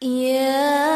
Yeah.